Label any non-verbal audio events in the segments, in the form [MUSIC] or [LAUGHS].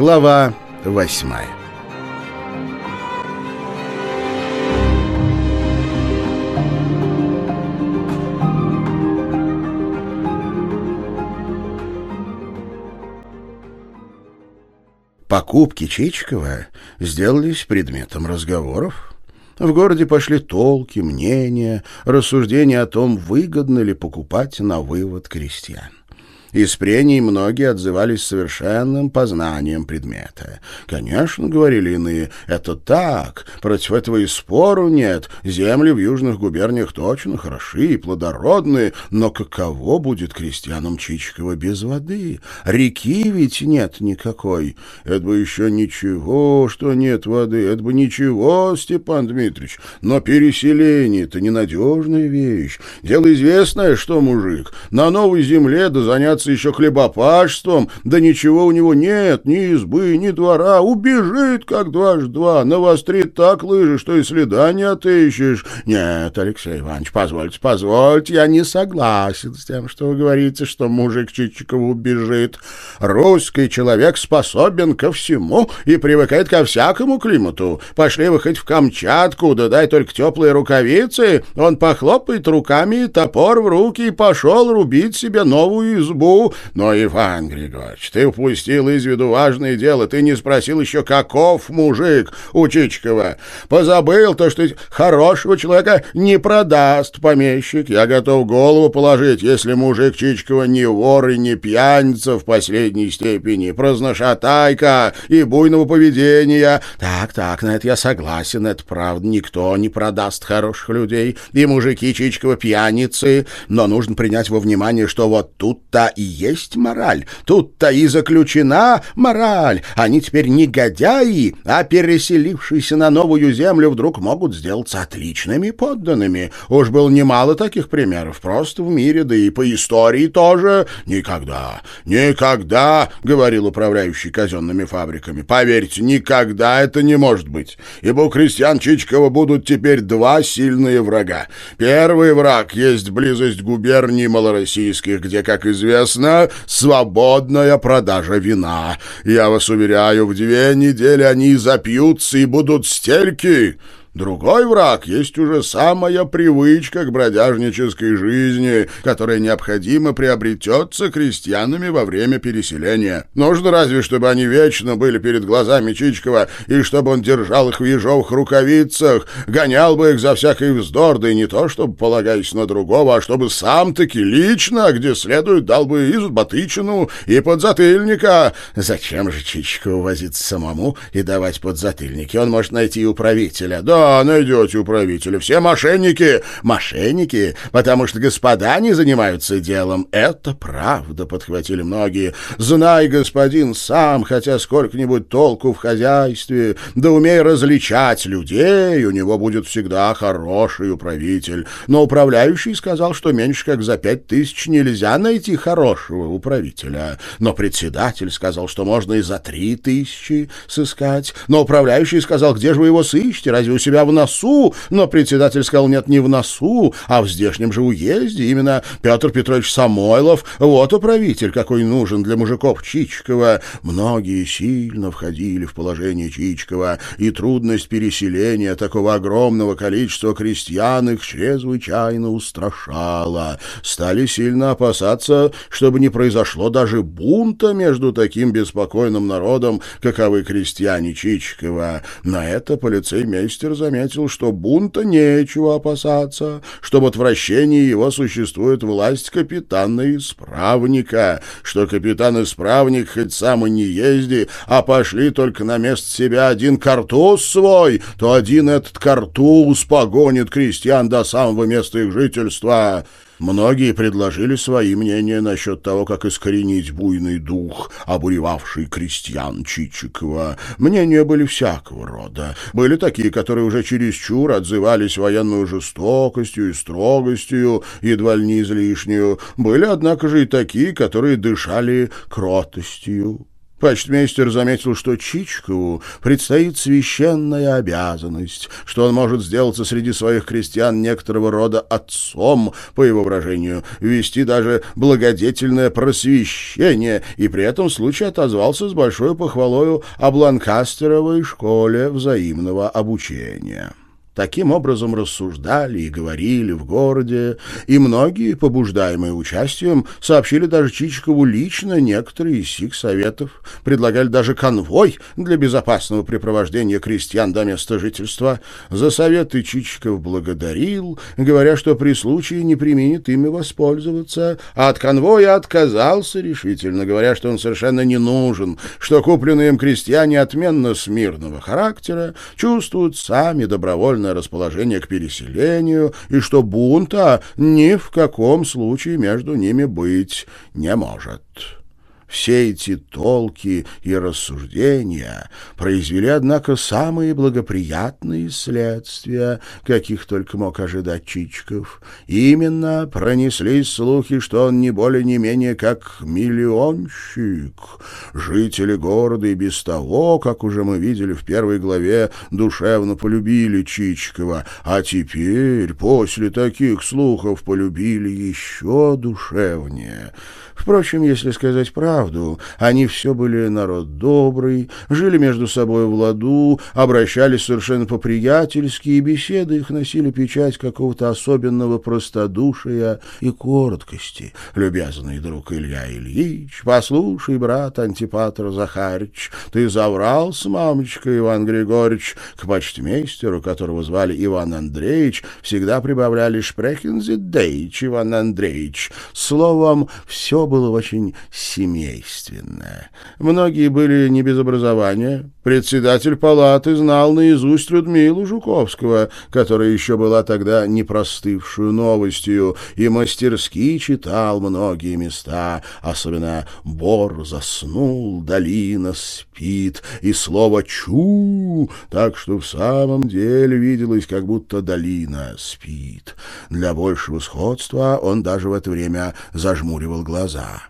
Глава восьмая Покупки Чичикова сделались предметом разговоров. В городе пошли толки, мнения, рассуждения о том, выгодно ли покупать на вывод крестьян. Из прений многие отзывались совершенным познанием предмета. Конечно, говорили иные, это так, против этого и спору нет, земли в южных губерниях точно хороши и плодородные, но каково будет крестьянам Чичикова без воды? Реки ведь нет никакой. Это бы еще ничего, что нет воды, это бы ничего, Степан Дмитриевич, но переселение — это ненадежная вещь. Дело известное, что мужик на новой земле да заняться заниматься еще хлебопашеством, да ничего у него нет, ни избы, ни двора, убежит, как дважды два, навострит так лыжи, что и следа не отыщешь. Нет, Алексей Иванович, позвольте, позвольте, я не согласен с тем, что вы говорите, что мужик Чичикова убежит. Русский человек способен ко всему и привыкает ко всякому климату. Пошли вы хоть в Камчатку, да дай только теплые рукавицы, он похлопает руками, топор в руки и пошел рубить себе новую избу но, Иван Григорьевич, ты упустил из виду важное дело. Ты не спросил еще, каков мужик у Чичикова. Позабыл то, что хорошего человека не продаст помещик. Я готов голову положить, если мужик Чичикова не вор и не пьяница в последней степени, праздношатайка и буйного поведения. Так, так, на это я согласен, это правда. Никто не продаст хороших людей, и мужики Чичикова пьяницы. Но нужно принять во внимание, что вот тут-то и есть мораль. Тут-то и заключена мораль. Они теперь негодяи, а переселившиеся на новую землю вдруг могут сделаться отличными подданными. Уж было немало таких примеров, просто в мире, да и по истории тоже. Никогда, никогда, говорил управляющий казенными фабриками, поверьте, никогда это не может быть, ибо у крестьян Чичкова будут теперь два сильные врага. Первый враг есть близость губерний малороссийских, где, как известно, известна свободная продажа вина. Я вас уверяю, в две недели они запьются и будут стельки. Другой враг есть уже самая привычка к бродяжнической жизни, которая необходимо приобретется крестьянами во время переселения. Нужно разве, чтобы они вечно были перед глазами Чичкова, и чтобы он держал их в ежовых рукавицах, гонял бы их за всякий вздор, да и не то, чтобы полагаясь на другого, а чтобы сам-таки лично, где следует, дал бы и батычину, и подзатыльника. Зачем же Чичкову возиться самому и давать подзатыльники? Он может найти управителя. Да, «Да, найдете управителя. Все мошенники». «Мошенники? Потому что господа не занимаются делом». «Это правда», — подхватили многие. «Знай, господин, сам, хотя сколько-нибудь толку в хозяйстве, да умей различать людей, у него будет всегда хороший управитель». Но управляющий сказал, что меньше как за пять тысяч нельзя найти хорошего управителя. Но председатель сказал, что можно и за три тысячи сыскать. Но управляющий сказал, где же вы его сыщете, разве у себя себя в носу, но председатель сказал, нет, не в носу, а в здешнем же уезде. Именно Петр Петрович Самойлов, вот управитель, какой нужен для мужиков Чичкова. Многие сильно входили в положение Чичкова, и трудность переселения такого огромного количества крестьян их чрезвычайно устрашала. Стали сильно опасаться, чтобы не произошло даже бунта между таким беспокойным народом, каковы крестьяне Чичкова. На это полицеймейстер заметил, что бунта нечего опасаться, что в отвращении его существует власть капитана-исправника, что капитан-исправник хоть сам и не езди, а пошли только на место себя один картуз свой, то один этот картуз погонит крестьян до самого места их жительства». Многие предложили свои мнения насчет того, как искоренить буйный дух, обуревавший крестьян Чичикова. Мнения были всякого рода. Были такие, которые уже чересчур отзывались военную жестокостью и строгостью, едва ли не излишнюю. Были, однако же, и такие, которые дышали кротостью Почтмейстер заметил, что Чичкову предстоит священная обязанность, что он может сделаться среди своих крестьян некоторого рода отцом, по его выражению, вести даже благодетельное просвещение, и при этом случай отозвался с большой похвалою о Бланкастеровой школе взаимного обучения. Таким образом рассуждали и говорили в городе, и многие, побуждаемые участием, сообщили даже Чичикову лично некоторые из сих советов, предлагали даже конвой для безопасного препровождения крестьян до места жительства. За советы Чичиков благодарил, говоря, что при случае не применит ими воспользоваться, а от конвоя отказался решительно, говоря, что он совершенно не нужен, что купленные им крестьяне отменно смирного характера чувствуют сами добровольно добровольное расположение к переселению и что бунта ни в каком случае между ними быть не может. Все эти толки и рассуждения произвели, однако, самые благоприятные следствия, каких только мог ожидать Чичков. Именно пронеслись слухи, что он не более не менее как миллионщик. Жители города и без того, как уже мы видели в первой главе, душевно полюбили Чичкова, а теперь, после таких слухов, полюбили еще душевнее. Впрочем, если сказать правду, они все были народ добрый, жили между собой в ладу, обращались совершенно по-приятельски, и беседы их носили печать какого-то особенного простодушия и короткости. Любезный друг Илья Ильич, послушай, брат Антипатр Захарич, ты заврал с мамочкой Иван Григорьевич, к почтмейстеру, которого звали Иван Андреевич, всегда прибавляли «Шпрехензе Дейч Иван Андреевич». Словом, все было очень семейственное. Многие были не без образования. Председатель палаты знал наизусть Людмилу Жуковского, которая еще была тогда не простывшую новостью, и мастерски читал многие места, особенно «Бор заснул, долина спит», и слово «чу», так что в самом деле виделось, как будто долина спит. Для большего сходства он даже в это время зажмуривал глаза. Глаза.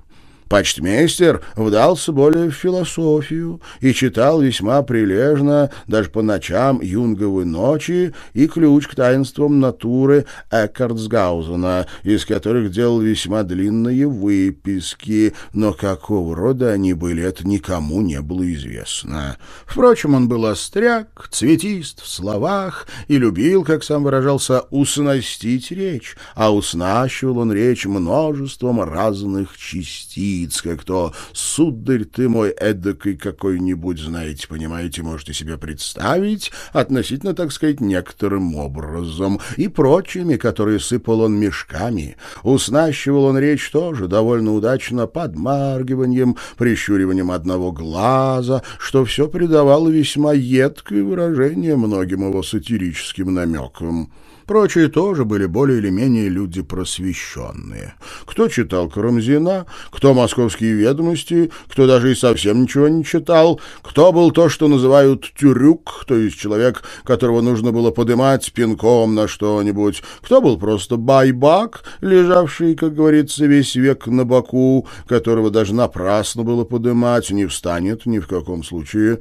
Почтмейстер вдался более в философию и читал весьма прилежно, даже по ночам юнговы ночи и ключ к таинствам натуры Эккартсгаузена, из которых делал весьма длинные выписки, но какого рода они были, это никому не было известно. Впрочем, он был остряк, цветист в словах и любил, как сам выражался, уснастить речь, а уснащивал он речь множеством разных частей лиц, как то «Сударь ты мой эдакой какой-нибудь, знаете, понимаете, можете себе представить, относительно, так сказать, некоторым образом» и прочими, которые сыпал он мешками. Уснащивал он речь тоже довольно удачно подмаргиванием, прищуриванием одного глаза, что все придавало весьма едкое выражение многим его сатирическим намекам. Прочие тоже были более или менее люди просвещенные. Кто читал Карамзина, кто московские ведомости, кто даже и совсем ничего не читал, кто был то, что называют тюрюк, то есть человек, которого нужно было подымать пинком на что-нибудь, кто был просто байбак, лежавший, как говорится, весь век на боку, которого даже напрасно было подымать, не встанет ни в каком случае.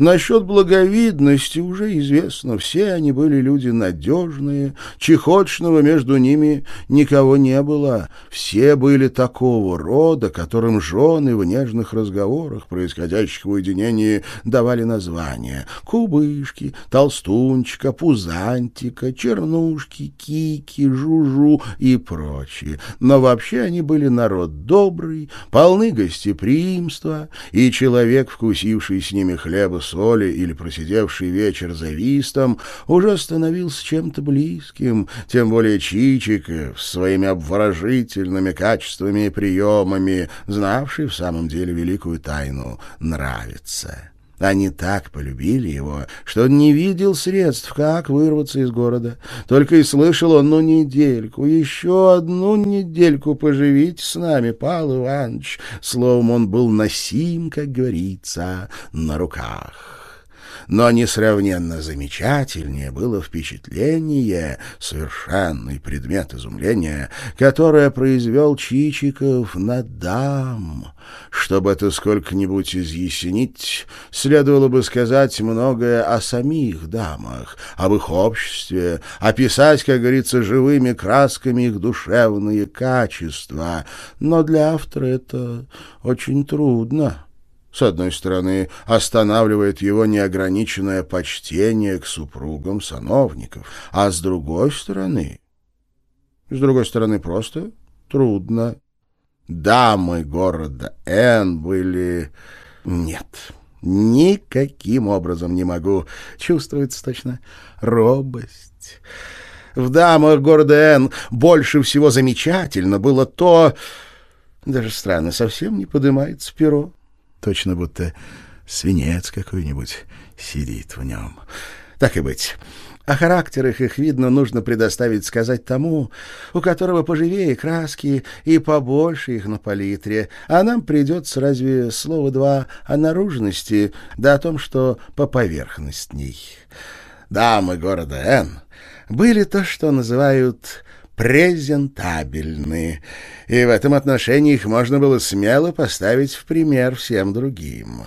Насчет благовидности уже известно, все они были люди надежные, чехотшного между ними никого не было. Все были такого рода, которым жены в нежных разговорах, происходящих в уединении, давали названия. Кубышки, толстунчика, пузантика, чернушки, кики, жужу и прочие. Но вообще они были народ добрый, полны гостеприимства, и человек, вкусивший с ними хлеба соли или просидевший вечер за вистом, уже становился чем-то близким, тем более Чичиков, своими обворожительными качествами и приемами, знавший в самом деле великую тайну, нравится. Они так полюбили его, что он не видел средств, как вырваться из города. Только и слышал он, ну, недельку, еще одну недельку поживите с нами, Павел Иванович. Словом, он был носим, как говорится, на руках. Но несравненно замечательнее было впечатление, совершенный предмет изумления, которое произвел Чичиков на дам. Чтобы это сколько-нибудь изъяснить, следовало бы сказать многое о самих дамах, об их обществе, описать, как говорится, живыми красками их душевные качества. Но для автора это очень трудно. С одной стороны, останавливает его неограниченное почтение к супругам сановников, а с другой стороны... С другой стороны, просто трудно. Дамы города Н были... Нет, никаким образом не могу. Чувствуется точно робость. В дамах города Н больше всего замечательно было то... Даже странно, совсем не поднимается перо. Точно будто свинец какой-нибудь сидит в нем. Так и быть. О характерах их, видно, нужно предоставить сказать тому, у которого поживее краски и побольше их на палитре, а нам придется разве слово два о наружности, да о том, что по поверхностней. Дамы города Н были то, что называют презентабельны, и в этом отношении их можно было смело поставить в пример всем другим.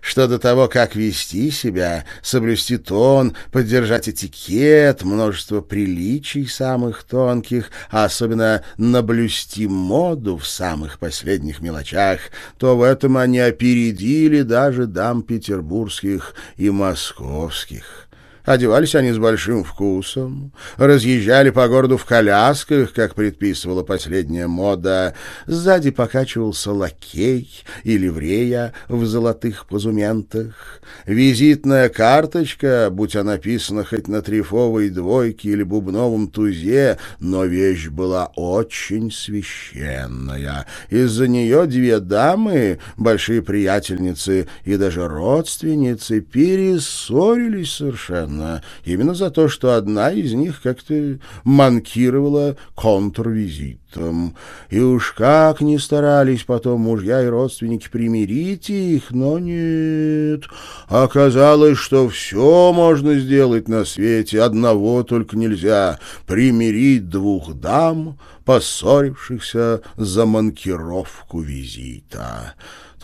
Что до того, как вести себя, соблюсти тон, поддержать этикет, множество приличий самых тонких, а особенно наблюсти моду в самых последних мелочах, то в этом они опередили даже дам петербургских и московских. Одевались они с большим вкусом, разъезжали по городу в колясках, как предписывала последняя мода. Сзади покачивался лакей и ливрея в золотых позументах. Визитная карточка, будь она написана хоть на трифовой двойке или бубновом тузе, но вещь была очень священная. Из-за нее две дамы, большие приятельницы и даже родственницы, перессорились совершенно странно. Именно за то, что одна из них как-то манкировала контрвизитом. И уж как ни старались потом мужья и родственники примирить их, но нет. Оказалось, что все можно сделать на свете, одного только нельзя — примирить двух дам, поссорившихся за манкировку визита.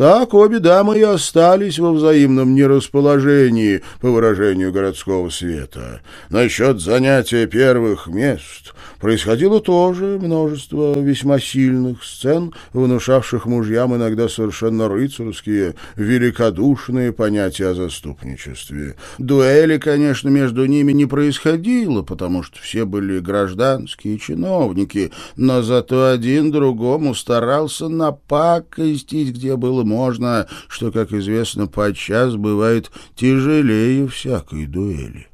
Так обе дамы и остались во взаимном нерасположении, по выражению городского света. Насчет занятия первых мест происходило тоже множество весьма сильных сцен, внушавших мужьям иногда совершенно рыцарские, великодушные понятия о заступничестве. Дуэли, конечно, между ними не происходило, потому что все были гражданские чиновники, но зато один другому старался напакостить, где было можно, что, как известно, подчас бывает тяжелее всякой дуэли.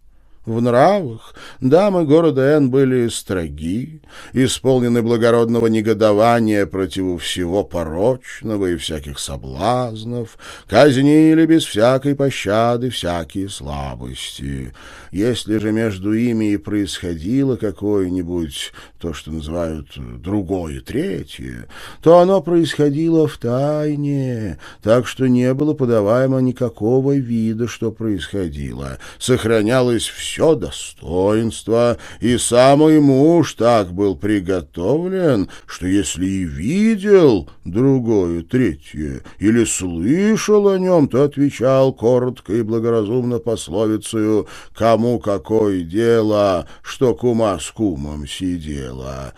В нравах дамы города Н были строги, исполнены благородного негодования против всего порочного и всяких соблазнов, казнили без всякой пощады всякие слабости. Если же между ими и происходило какое-нибудь, то, что называют другое, третье, то оно происходило в тайне, так что не было подаваемо никакого вида, что происходило. Сохранялось все достоинство, и самый муж так был приготовлен, что если и видел другое, третье, или слышал о нем, то отвечал коротко и благоразумно пословицею «Кому кому какое дело, что кума с кумом сидела.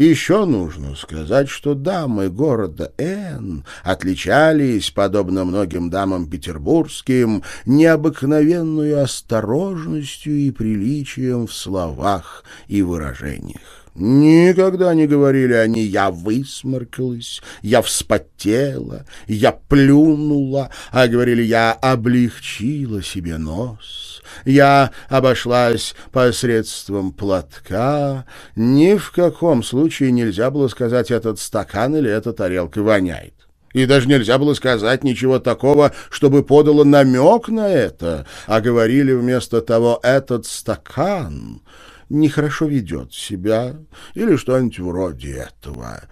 Еще нужно сказать, что дамы города Н отличались, подобно многим дамам петербургским, необыкновенную осторожностью и приличием в словах и выражениях. Никогда не говорили они «я высморкалась», «я вспотела», «я плюнула», а говорили «я облегчила себе нос», «я обошлась посредством платка». Ни в каком случае нельзя было сказать «этот стакан или эта тарелка воняет». И даже нельзя было сказать ничего такого, чтобы подало намек на это, а говорили вместо того «этот стакан» нехорошо ведет себя или что-нибудь вроде этого.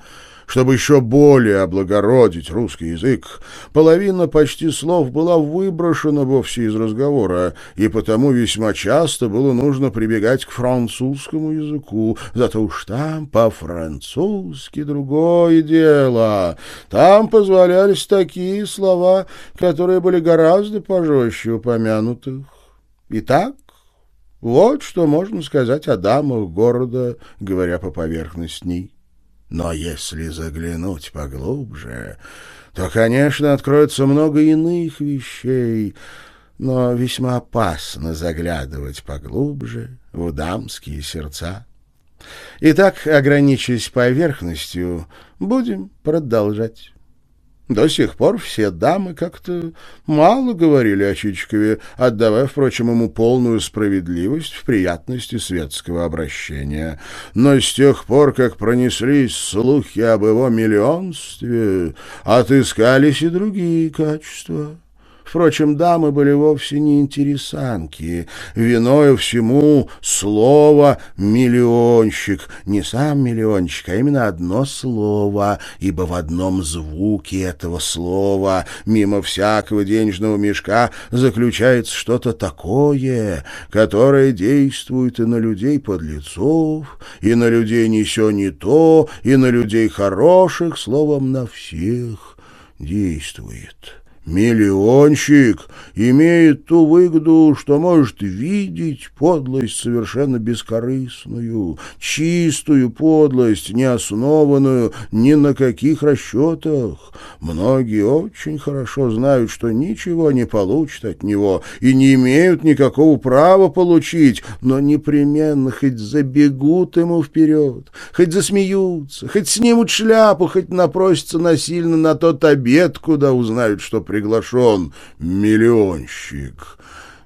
Чтобы еще более облагородить русский язык, половина почти слов была выброшена вовсе из разговора, и потому весьма часто было нужно прибегать к французскому языку. Зато уж там по-французски другое дело. Там позволялись такие слова, которые были гораздо пожестче упомянутых. Итак, вот что можно сказать о дамах города, говоря по поверхностней. Но если заглянуть поглубже, то, конечно, откроется много иных вещей, но весьма опасно заглядывать поглубже в дамские сердца. Итак, ограничиваясь поверхностью, будем продолжать. До сих пор все дамы как-то мало говорили о Чичикове, отдавая, впрочем, ему полную справедливость в приятности светского обращения. Но с тех пор, как пронеслись слухи об его миллионстве, отыскались и другие качества. Впрочем, дамы были вовсе не интересанки. Виною всему слово «миллионщик». Не сам миллионщик, а именно одно слово, ибо в одном звуке этого слова, мимо всякого денежного мешка, заключается что-то такое, которое действует и на людей-подлецов, и на людей не сё не то, и на людей хороших, словом, на всех действует. Миллионщик имеет ту выгоду, что может видеть подлость совершенно бескорыстную, чистую подлость, не основанную ни на каких расчетах. Многие очень хорошо знают, что ничего не получат от него и не имеют никакого права получить, но непременно хоть забегут ему вперед, хоть засмеются, хоть снимут шляпу, хоть напросятся насильно на тот обед, куда узнают, что при приглашен миллионщик.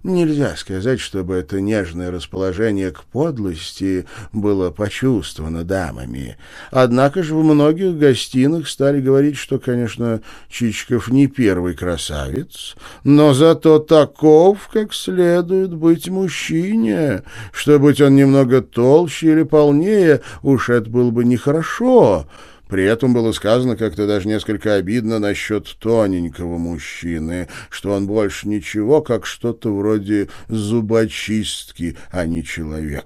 Нельзя сказать, чтобы это нежное расположение к подлости было почувствовано дамами. Однако же в многих гостиных стали говорить, что, конечно, Чичиков не первый красавец, но зато таков, как следует быть мужчине, что, быть он немного толще или полнее, уж это было бы нехорошо. При этом было сказано как-то даже несколько обидно насчет тоненького мужчины, что он больше ничего, как что-то вроде зубочистки, а не человек.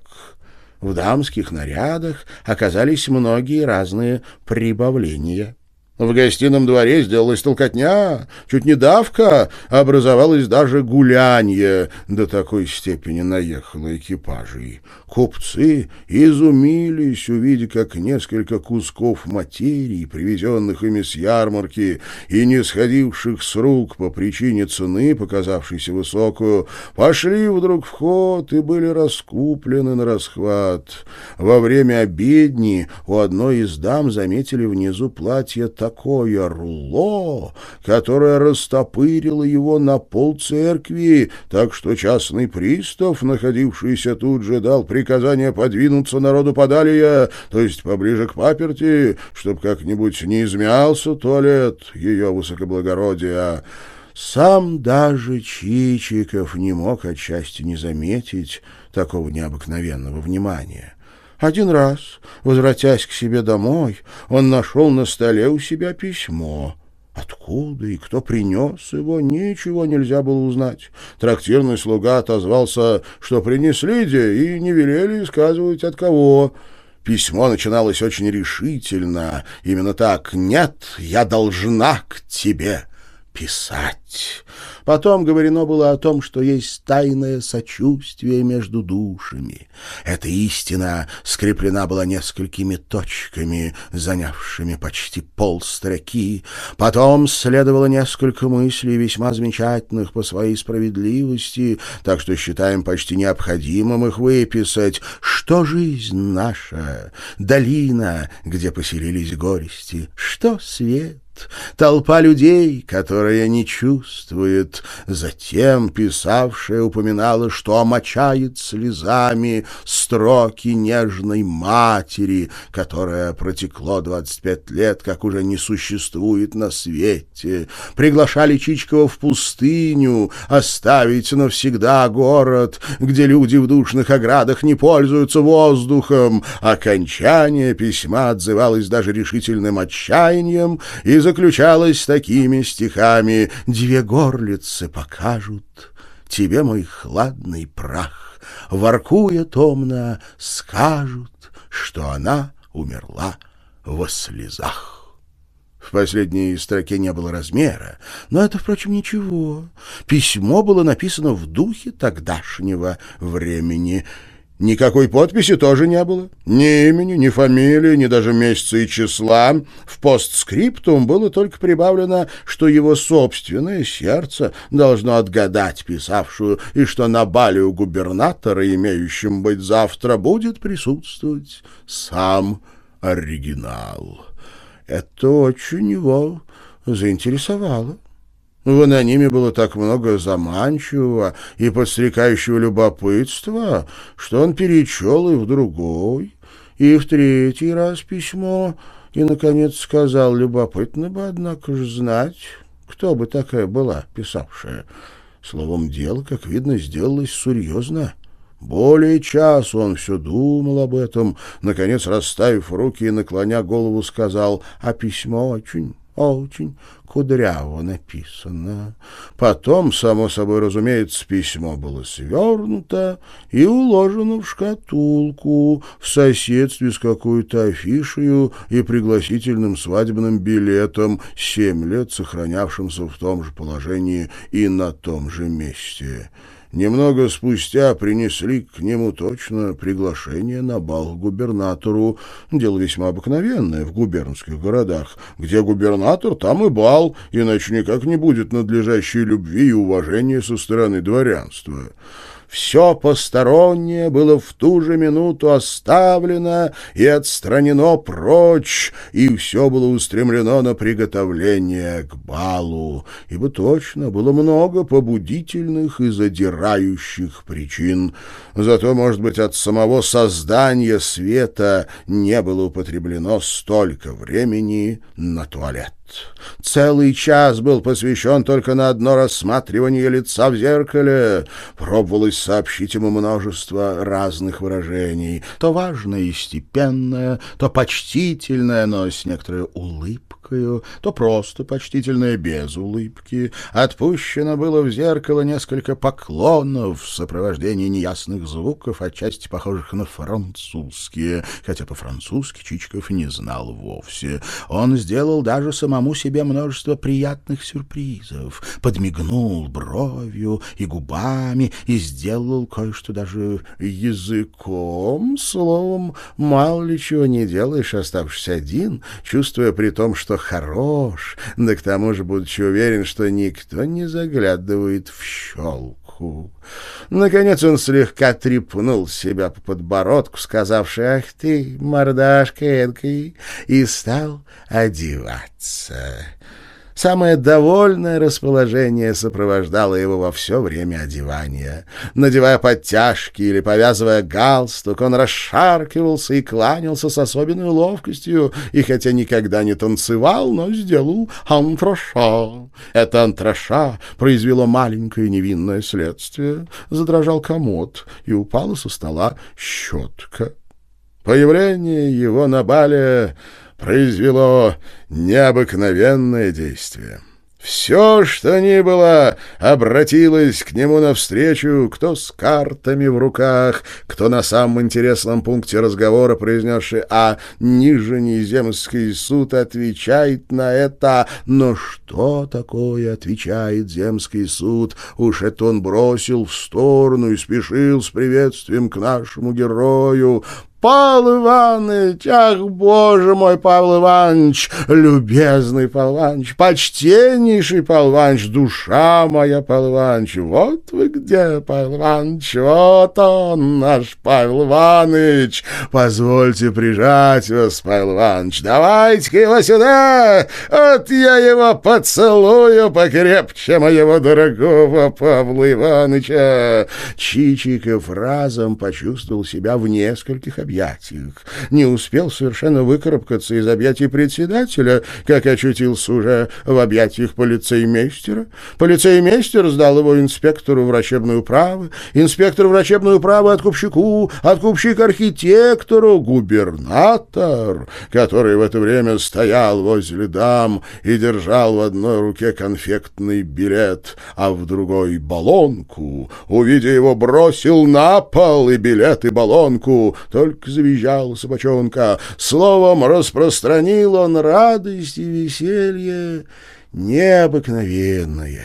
В дамских нарядах оказались многие разные прибавления. В гостином дворе сделалась толкотня, чуть не давка, образовалось даже гулянье, до такой степени наехало экипажей. Купцы изумились, увидя, как несколько кусков материи, привезенных ими с ярмарки и не сходивших с рук по причине цены, показавшейся высокую, пошли вдруг в ход и были раскуплены на расхват. Во время обедни у одной из дам заметили внизу платье такое руло, которое растопырило его на пол церкви, так что частный пристав, находившийся тут же, дал приказание подвинуться народу подалее, то есть поближе к паперти, чтоб как-нибудь не измялся туалет ее высокоблагородия. Сам даже Чичиков не мог отчасти не заметить такого необыкновенного внимания. Один раз, возвратясь к себе домой, он нашел на столе у себя письмо. Откуда и кто принес его, ничего нельзя было узнать. Трактирный слуга отозвался, что принесли де и не велели сказывать от кого. Письмо начиналось очень решительно, именно так «Нет, я должна к тебе» писать. Потом говорено было о том, что есть тайное сочувствие между душами. Эта истина скреплена была несколькими точками, занявшими почти полстроки. Потом следовало несколько мыслей, весьма замечательных по своей справедливости, так что считаем почти необходимым их выписать. Что жизнь наша, долина, где поселились горести, что свет, толпа людей, которая не чувствует. Затем писавшая упоминала, что омочает слезами строки нежной матери, которая протекло 25 лет, как уже не существует на свете. Приглашали Чичкова в пустыню, оставить навсегда город, где люди в душных оградах не пользуются воздухом. Окончание письма отзывалось даже решительным отчаянием и заключалось такими стихами «Две горлицы покажут тебе мой хладный прах, воркуя томно, скажут, что она умерла во слезах». В последней строке не было размера, но это, впрочем, ничего. Письмо было написано в духе тогдашнего времени — Никакой подписи тоже не было. Ни имени, ни фамилии, ни даже месяца и числа. В постскриптум было только прибавлено, что его собственное сердце должно отгадать писавшую, и что на бале у губернатора, имеющем быть завтра, будет присутствовать сам оригинал. Это очень его заинтересовало. В анониме было так много заманчивого и подстрекающего любопытства, что он перечел и в другой, и в третий раз письмо, и, наконец, сказал, любопытно бы, однако же, знать, кто бы такая была, писавшая. Словом, дело, как видно, сделалось серьезно. Более часа он все думал об этом, наконец, расставив руки и наклоня голову, сказал, а письмо очень очень кудряво написано. Потом, само собой разумеется, письмо было свернуто и уложено в шкатулку в соседстве с какой-то афишей и пригласительным свадебным билетом, семь лет сохранявшимся в том же положении и на том же месте. Немного спустя принесли к нему точно приглашение на бал губернатору. Дело весьма обыкновенное в губернских городах. Где губернатор, там и бал, иначе никак не будет надлежащей любви и уважения со стороны дворянства. Все постороннее было в ту же минуту оставлено и отстранено прочь, и все было устремлено на приготовление к балу, ибо точно было много побудительных и задирающих причин. Зато, может быть, от самого создания света не было употреблено столько времени на туалет. Целый час был посвящен только на одно рассматривание лица в зеркале. Пробовалось сообщить ему множество разных выражений. То важное и степенное, то почтительное, но с некоторой улыбкой улыбкою, то просто почтительное без улыбки. Отпущено было в зеркало несколько поклонов в сопровождении неясных звуков, отчасти похожих на французские, хотя по-французски Чичиков не знал вовсе. Он сделал даже самому себе множество приятных сюрпризов, подмигнул бровью и губами и сделал кое-что даже языком. Словом, мало ли чего не делаешь, оставшись один, чувствуя при том, что хорош, да к тому же будучи уверен, что никто не заглядывает в щелку. Наконец он слегка трепнул себя по подбородку, сказавши «Ах ты, мордашка эдкой!» и стал одеваться. Самое довольное расположение сопровождало его во все время одевания. Надевая подтяжки или повязывая галстук, он расшаркивался и кланялся с особенной ловкостью, и хотя никогда не танцевал, но сделал антраша. Это антраша произвело маленькое невинное следствие. Задрожал комод, и упала со стола щетка. Появление его на бале произвело необыкновенное действие. Все, что ни было, обратилось к нему навстречу, кто с картами в руках, кто на самом интересном пункте разговора, произнесший «А Нижний земский суд отвечает на это». Но что такое отвечает земский суд? Уж это он бросил в сторону и спешил с приветствием к нашему герою. Павел Иванович! Ах, боже мой, Павел Иванович! Любезный Павел Иванович! Почтеннейший Павел Иванович! Душа моя, Павел Иванович! Вот вы где, Павел Иванович! Вот он, наш Павел Иванович! Позвольте прижать вас, Павел Иванович! Давайте-ка его сюда! Вот я его поцелую покрепче моего дорогого Павла Ивановича!» Чичиков разом почувствовал себя в нескольких объятиях. Не успел совершенно выкарабкаться из объятий председателя, как очутился уже в объятиях полицеймейстера. Полицеймейстер сдал его инспектору врачебной управы, инспектор врачебной управы откупщику, откупщик архитектору, губернатор, который в это время стоял возле дам и держал в одной руке конфектный билет, а в другой — баллонку. Увидя его, бросил на пол и билет, и баллонку. Только только завизжал собачонка. Словом, распространил он радость и веселье необыкновенное.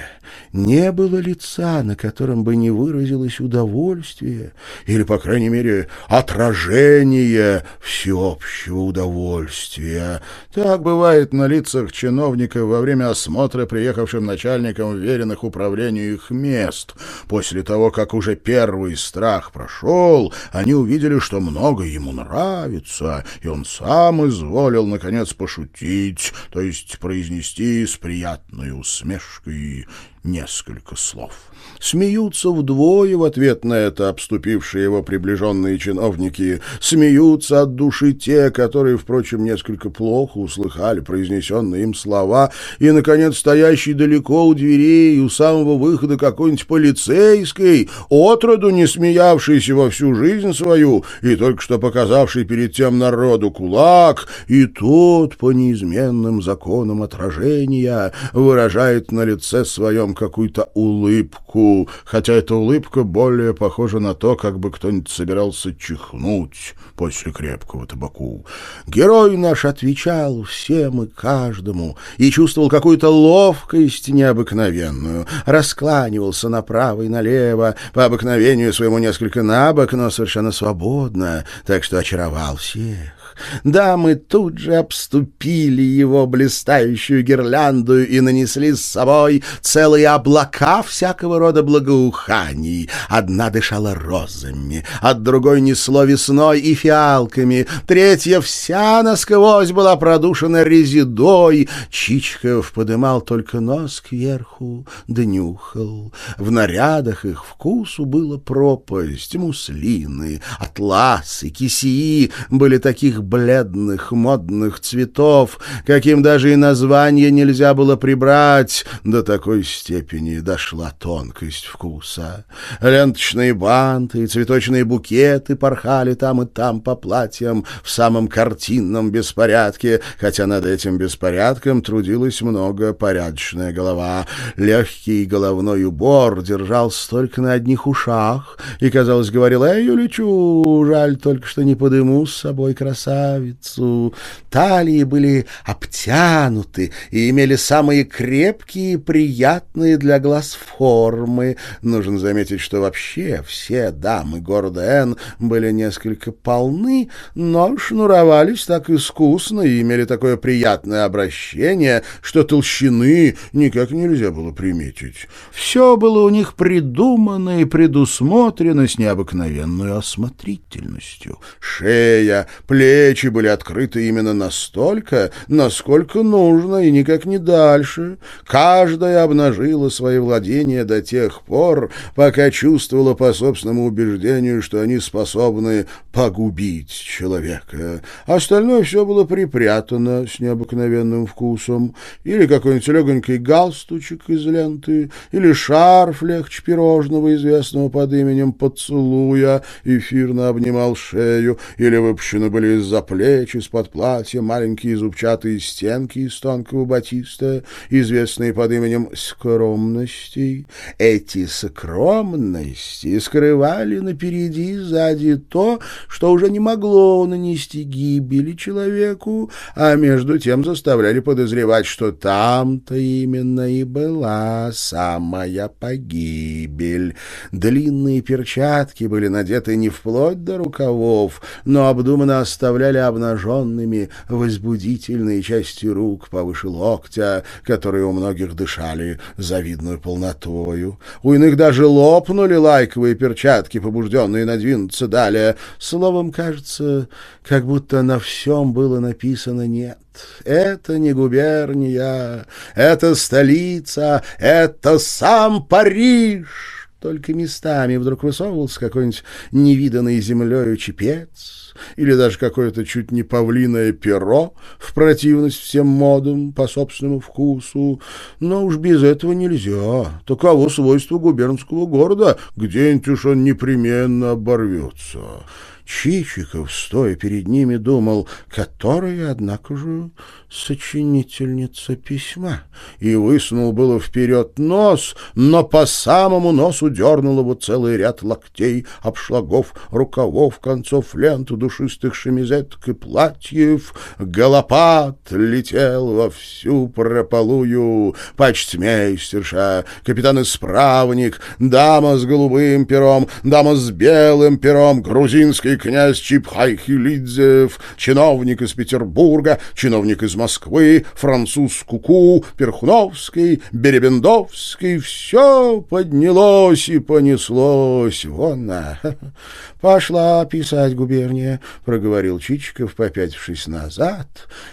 Не было лица, на котором бы не выразилось удовольствие, или, по крайней мере, отражение всеобщего удовольствия. Так бывает на лицах чиновников во время осмотра приехавшим начальникам веренных управлению их мест. После того, как уже первый страх прошел, они увидели, что много ему нравится, и он сам изволил, наконец, пошутить, то есть произнести с приятной усмешкой несколько слов. Смеются вдвое в ответ на это обступившие его приближенные чиновники. Смеются от души те, которые, впрочем, несколько плохо услыхали произнесенные им слова, и, наконец, стоящий далеко у дверей у самого выхода какой-нибудь полицейской, отроду не смеявшийся во всю жизнь свою и только что показавший перед тем народу кулак, и тот по неизменным законам отражения выражает на лице своем какую-то улыбку, хотя эта улыбка более похожа на то, как бы кто-нибудь собирался чихнуть после крепкого табаку. Герой наш отвечал всем и каждому и чувствовал какую-то ловкость необыкновенную, раскланивался направо и налево, по обыкновению своему несколько набок, но совершенно свободно, так что очаровал всех. Дамы тут же обступили его блистающую гирлянду и нанесли с собой целые облака всякого рода благоуханий. Одна дышала розами, от другой несло весной и фиалками, третья вся насквозь была продушена резидой. Чичков подымал только нос кверху, днюхал. В нарядах их вкусу было пропасть, муслины, атласы, кисии были таких бледных модных цветов, каким даже и название нельзя было прибрать. До такой степени дошла тонкость вкуса. Ленточные банты и цветочные букеты порхали там и там по платьям в самом картинном беспорядке, хотя над этим беспорядком трудилась много порядочная голова. Легкий головной убор держался только на одних ушах и, казалось, говорил «Эй, Юличу, жаль только, что не подыму с собой краса красавицу. Талии были обтянуты и имели самые крепкие и приятные для глаз формы. Нужно заметить, что вообще все дамы города Н были несколько полны, но шнуровались так искусно и имели такое приятное обращение, что толщины никак нельзя было приметить. Все было у них придумано и предусмотрено с необыкновенной осмотрительностью. Шея, плечи, плечи были открыты именно настолько, насколько нужно, и никак не дальше. Каждая обнажила свои владения до тех пор, пока чувствовала по собственному убеждению, что они способны погубить человека. Остальное все было припрятано с необыкновенным вкусом. Или какой-нибудь легонький галстучек из ленты, или шарф легче пирожного, известного под именем «Поцелуя», эфирно обнимал шею, или выпущены были из-за плеч, из-под платья маленькие зубчатые стенки из тонкого батиста, известные под именем «скоро скромностей. Эти скромности скрывали напереди и сзади то, что уже не могло нанести гибели человеку, а между тем заставляли подозревать, что там-то именно и была самая погибель. Длинные перчатки были надеты не вплоть до рукавов, но обдуманно оставляли обнаженными возбудительные части рук повыше локтя, которые у многих дышали завидную полнотою. У иных даже лопнули лайковые перчатки, побужденные надвинуться далее. Словом, кажется, как будто на всем было написано «нет». Это не губерния, это столица, это сам Париж. Только местами вдруг высовывался какой-нибудь невиданный землею чепец, или даже какое-то чуть не павлиное перо в противность всем модам по собственному вкусу. Но уж без этого нельзя. Таково свойство губернского города. Где-нибудь уж он непременно оборвется. Чичиков, стоя перед ними, думал, которая, однако же, сочинительница письма, и высунул было вперед нос, но по самому носу дернул его целый ряд локтей, обшлагов, рукавов, концов лент, душистых шемизеток и платьев. Голопат летел во всю прополую, почтмейстерша, капитан-исправник, дама с голубым пером, дама с белым пером, грузинский князь Чипхайхилидзев, чиновник из Петербурга, чиновник из Москвы, француз Куку, Перхуновский, Беребендовский, все поднялось и понеслось. Вон на, [LAUGHS] пошла писать губерния, проговорил Чичиков, попятившись назад,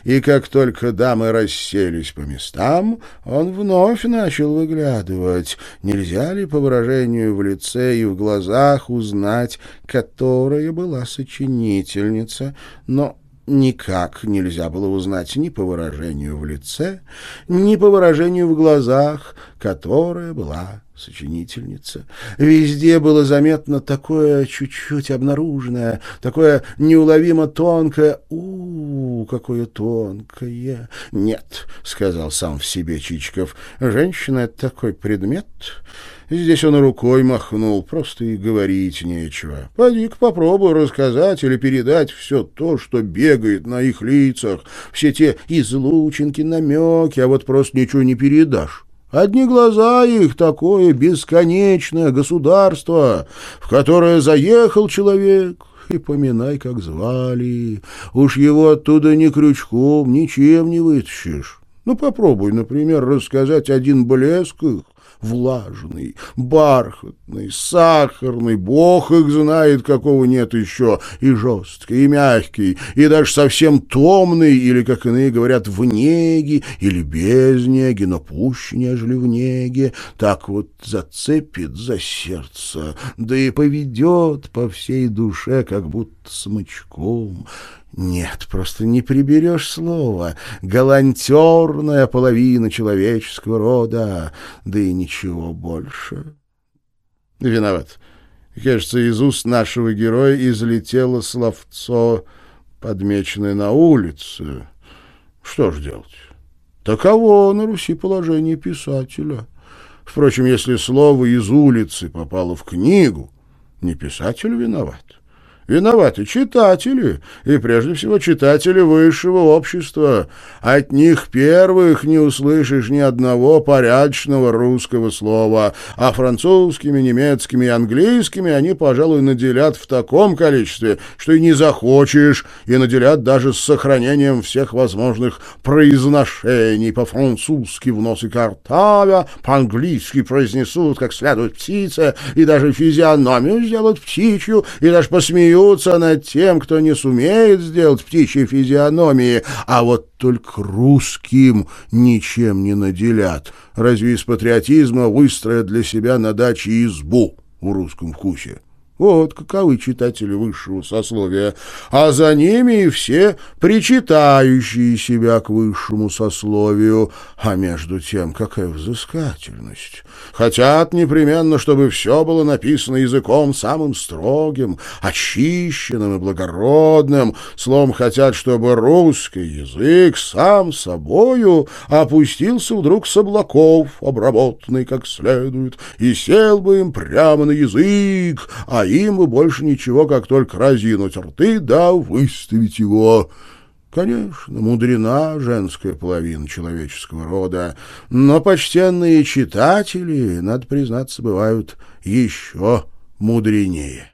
и как только дамы расселись по местам, он вновь начал выглядывать. Нельзя ли по выражению в лице и в глазах узнать, которая была сочинительница, но никак нельзя было узнать ни по выражению в лице, ни по выражению в глазах, которая была сочинительница. Везде было заметно такое чуть-чуть обнаруженное, такое неуловимо тонкое. у, -у какое тонкое! Нет, — сказал сам в себе Чичиков, — женщина — это такой предмет, Здесь он рукой махнул, просто и говорить нечего. Поди-ка попробуй рассказать или передать все то, что бегает на их лицах, все те излучинки, намеки, а вот просто ничего не передашь. Одни глаза их такое бесконечное государство, в которое заехал человек, и поминай, как звали. Уж его оттуда ни крючком, ничем не вытащишь. Ну, попробуй, например, рассказать один блеск их, влажный, бархатный, сахарный, бог их знает, какого нет еще, и жесткий, и мягкий, и даже совсем томный, или, как иные говорят, в неге, или без неги, но пуще, нежели в неге, так вот зацепит за сердце, да и поведет по всей душе, как будто смычком, нет, просто не приберешь слова. Галантерная половина человеческого рода, да и ничего больше. Виноват. Кажется, из уст нашего героя излетело словцо, подмеченное на улице. Что ж делать? Таково на Руси положение писателя. Впрочем, если слово из улицы попало в книгу, не писатель виноват. Виноваты читатели, и прежде всего читатели высшего общества. От них первых не услышишь ни одного порядочного русского слова, а французскими, немецкими и английскими они, пожалуй, наделят в таком количестве, что и не захочешь, и наделят даже с сохранением всех возможных произношений. По-французски в нос и картавя, по-английски произнесут как следует птица, и даже физиономию сделают птичью, и даже посмеют смеются над тем, кто не сумеет сделать птичьей физиономии, а вот только русским ничем не наделят. Разве из патриотизма выстроят для себя на даче избу в русском вкусе? Вот каковы читатели высшего сословия, а за ними и все причитающие себя к высшему сословию. А между тем, какая взыскательность! Хотят непременно, чтобы все было написано языком самым строгим, очищенным и благородным. Словом, хотят, чтобы русский язык сам собою опустился вдруг с облаков, обработанный как следует, и сел бы им прямо на язык, а им бы больше ничего, как только разинуть рты, да выставить его. Конечно, мудрена женская половина человеческого рода, но почтенные читатели, надо признаться, бывают еще мудренее.